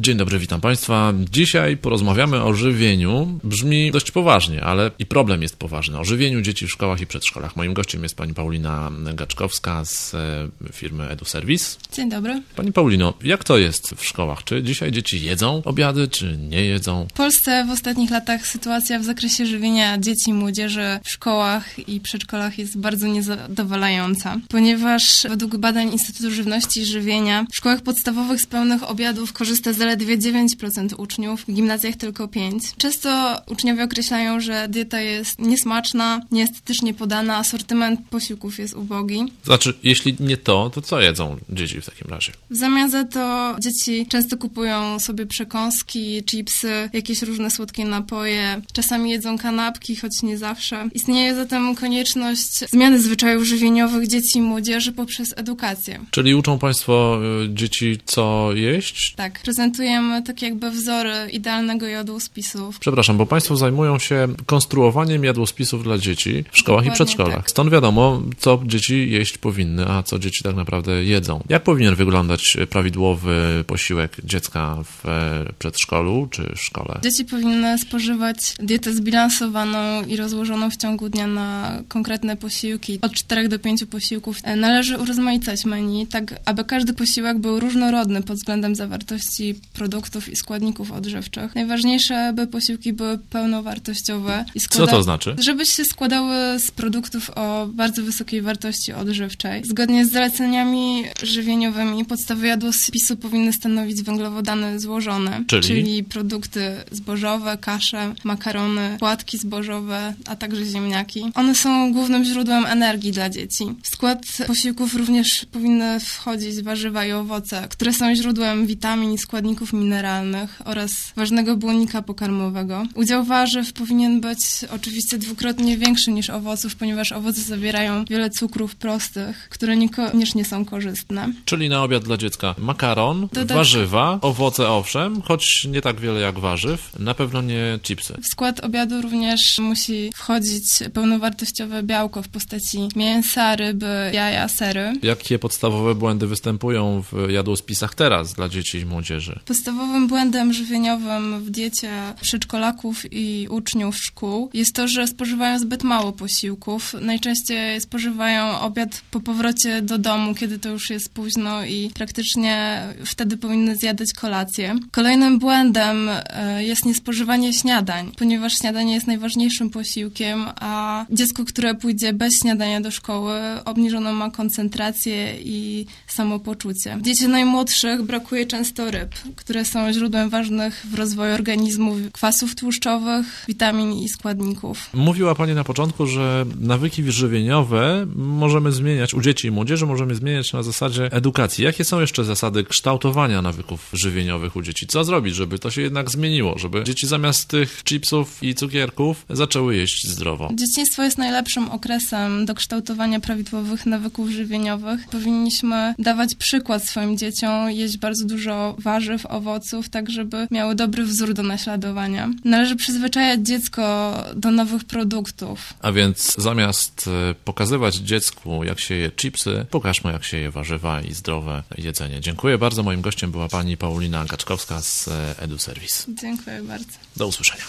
Dzień dobry, witam Państwa. Dzisiaj porozmawiamy o żywieniu. Brzmi dość poważnie, ale i problem jest poważny. O żywieniu dzieci w szkołach i przedszkolach. Moim gościem jest pani Paulina Gaczkowska z e, firmy EduService. Dzień dobry. Pani Paulino, jak to jest w szkołach? Czy dzisiaj dzieci jedzą obiady, czy nie jedzą? W Polsce w ostatnich latach sytuacja w zakresie żywienia dzieci i młodzieży w szkołach i przedszkolach jest bardzo niezadowalająca, ponieważ według badań Instytutu Żywności i Żywienia w szkołach podstawowych z pełnych obiadów korzysta zaledwie 9% uczniów, w gimnazjach tylko 5%. Często uczniowie określają, że dieta jest niesmaczna, nieestetycznie podana, asortyment posiłków jest ubogi. Znaczy, jeśli nie to, to co jedzą dzieci w takim razie? W zamian za to dzieci często kupują sobie przekąski, chipsy, jakieś różne słodkie napoje, czasami jedzą kanapki, choć nie zawsze. Istnieje zatem konieczność zmiany zwyczajów żywieniowych dzieci i młodzieży poprzez edukację. Czyli uczą Państwo y, dzieci, co jeść? Tak, prezentujemy tak jakby wzory idealnego jadłospisów. Przepraszam, bo Państwo zajmują się konstruowaniem jadłospisów dla dzieci w szkołach i Dokładnie przedszkolach. tak. Stąd wiadomo, co dzieci jeść powinny, a co dzieci tak naprawdę jedzą. Jak powinien wyglądać prawidłowy posiłek dziecka w przedszkolu czy szkole? Dzieci powinny spożywać dietę zbilansowaną i rozłożoną w ciągu dnia na konkretne posiłki. Od 4 do 5 posiłków. Należy urozmaicać menu, tak aby każdy posiłek był różnorodny pod względem zawartości produktów i składników odżywczych. Najważniejsze, by posiłki były pełnowartościowe i Co składa... to znaczy? Żeby się składały z produktów o bardzo wysokiej wartości odżywczej. Zgodnie z zaleceniami żywieniowymi podstawy jadłospisu powinny stanowić węglowodany złożone, Czyli? produkty zbożowe, kasze, makarony, płatki zbożowe, a także ziemniaki. One są głównym źródłem energii dla dzieci. W skład posiłków również powinny wchodzić warzywa i owoce, które są źródłem witamin i składników mineralnych oraz ważnego błonnika pokarmowego. Udział warzyw powinien być oczywiście dwukrotnie większy niż owoców, ponieważ owoce zawierają wiele cukrów prostych, które niekoniecznie są korzystne. Czyli na obiad dla dziecka makaron, Dodatk- warzywa, owoce owszem, choć nie tak wiele jak warzyw, na pewno nie chipsy. W skład obiadu również musi wchodzić pełnowartościowe białko w postaci mięsa, ryby, jaja, sery. Jakie podstawowe błędy występują w jadłospisach teraz dla dzieci i młodzieży? Podstawowym błędem żywieniowym w diecie przedszkolaków i uczniów szkół jest to, że spożywają zbyt mało posiłków. Najczęściej spożywają obiad po powrocie do domu, kiedy to już jest późno i praktycznie wtedy powinny zjadać kolację. Kolejnym błędem e, jest niespożywanie śniadań, ponieważ śniadanie jest najważniejszym posiłkiem, a dziecko, które pójdzie bez śniadania do szkoły, obniżoną ma koncentrację i samopoczucie. W diecie najmłodszych brakuje często ryb, które są źródłem ważnych w rozwoju organizmu kwasów tłuszczowych, witamin i składników. Mówiła Pani na początku, że nawyki żywieniowe możemy zmieniać, u dzieci i młodzieży możemy zmieniać na zasadzie edukacji. Jakie są jeszcze zasady kształtowania nawyków żywieniowych u dzieci? Co zrobić, żeby to się jednak zmieniło, żeby dzieci zamiast tych chipsów i cukierków zaczęły jeść zdrowo? Dzieciństwo jest najlepszym okresem do kształtowania prawidłowych nawyków żywieniowych. Powinniśmy dawać przykład swoim dzieciom, jeść bardzo dużo warzyw, owoców, tak żeby miały dobry wzór do naśladowania. Należy przyzwyczajać dziecko do nowych produktów. A więc zamiast e, pokazywać dziecku, jak się je chipsy, pokażmy, jak się je warzywa i zdrowe jedzenie. Dziękuję bardzo. Moim gościem była pani Paulina Gaczkowska z e, EduService. Dziękuję bardzo. Do usłyszenia.